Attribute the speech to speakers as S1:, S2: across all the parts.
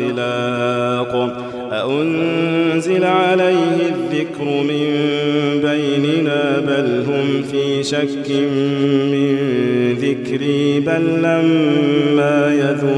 S1: إلا اختلاق. أأنزل عليه الذكر من بيننا بل هم في شك من ذكري بل لما عذابا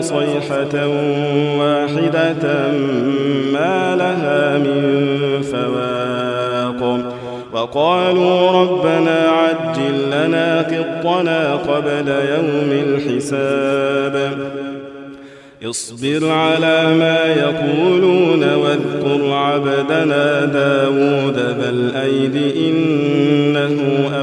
S1: صيحة واحدة ما لها من فواق. وقالوا ربنا عجل لنا قطنا قبل يوم الحساب. اصبر على ما يقولون واذكر عبدنا داود ذا الأيد إنه إنا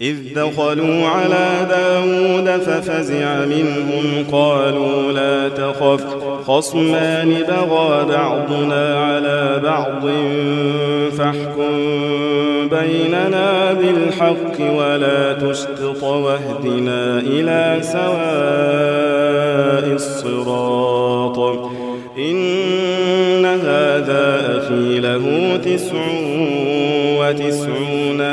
S1: إذ دخلوا على داود ففزع منهم قالوا لا تخف خصمان بغى بعضنا على بعض فاحكم بيننا بالحق ولا تشتط واهدنا إلى سواء الصراط إن هذا أخي له تسع وتسعون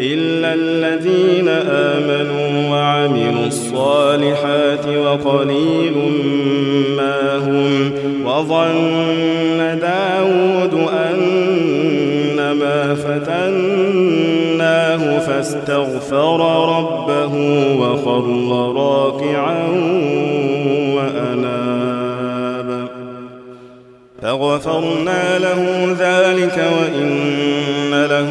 S1: إلا الذين آمنوا وعملوا الصالحات وقليل ما هم وظن داود أنما فتناه فاستغفر ربه وخر راكعا وأناب. فغفرنا له ذلك وإن له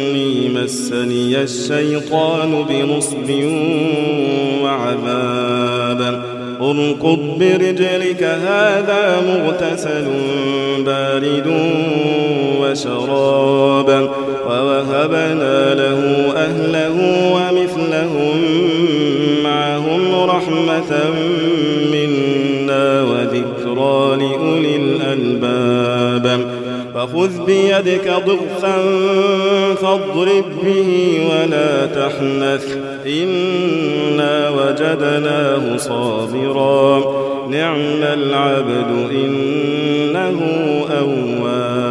S1: مسني الشيطان بنصب وعذاب. اركض برجلك هذا مغتسل بارد وشراب. ووهبنا له أهله ومثلهم معهم رحمة فخذ بيدك ضغثا فاضرب به ولا تحنث. إنا وجدناه صابرا. نعم العبد إنه أواب.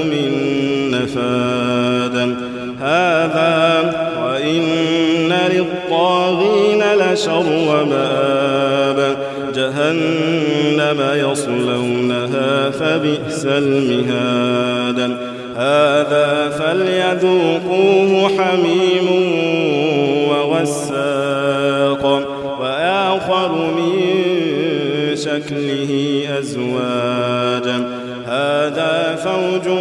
S1: للطاغين لشر مآب جهنم يصلونها فبئس المهاد. هذا فليذوقوه حميم وغساق. وآخر من شكله أزواجا هذا فوج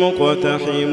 S1: مقتحم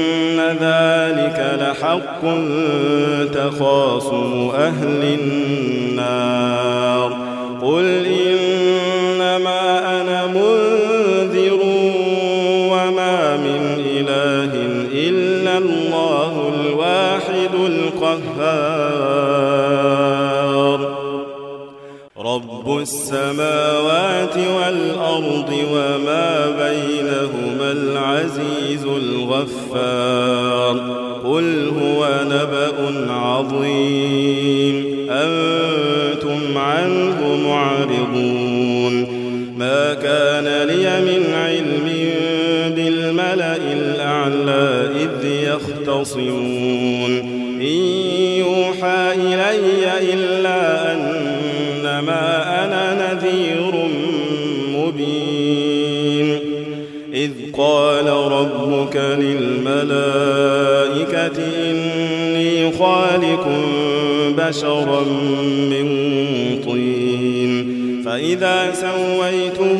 S1: ذلك لحق تخاصم أهل النار. قل إنما أنا منذر وما من إله إلا الله الواحد القهار. رب السماوات والأرض وما بينهما العزيز الغفار. قل هو نبأ عظيم. أنتم عنه معرضون. ما كان لي من علم بالملأ الأعلى إذ يختصمون. إن إذ قال ربك للملائكة إني خالق بشرا من طين فإذا سويته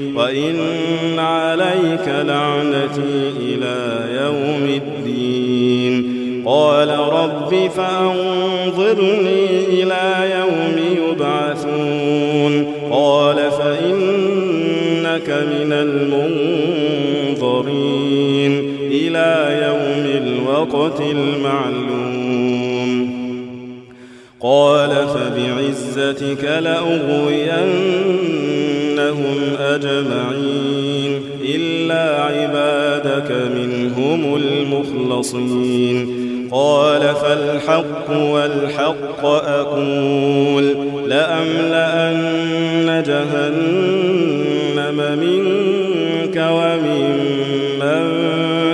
S1: وإن عليك لعنتي إلى يوم الدين. قال رب فأنظرني إلى يوم يبعثون. قال فإنك من المنظرين. إلى يوم الوقت المعلوم. قال فبعزتك لأغوينهم أجمعين إلا عبادك منهم المخلصين. قال فالحق والحق أقول لأملأن جهنم منك ومن من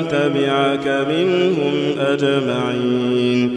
S1: تبعك منهم أجمعين.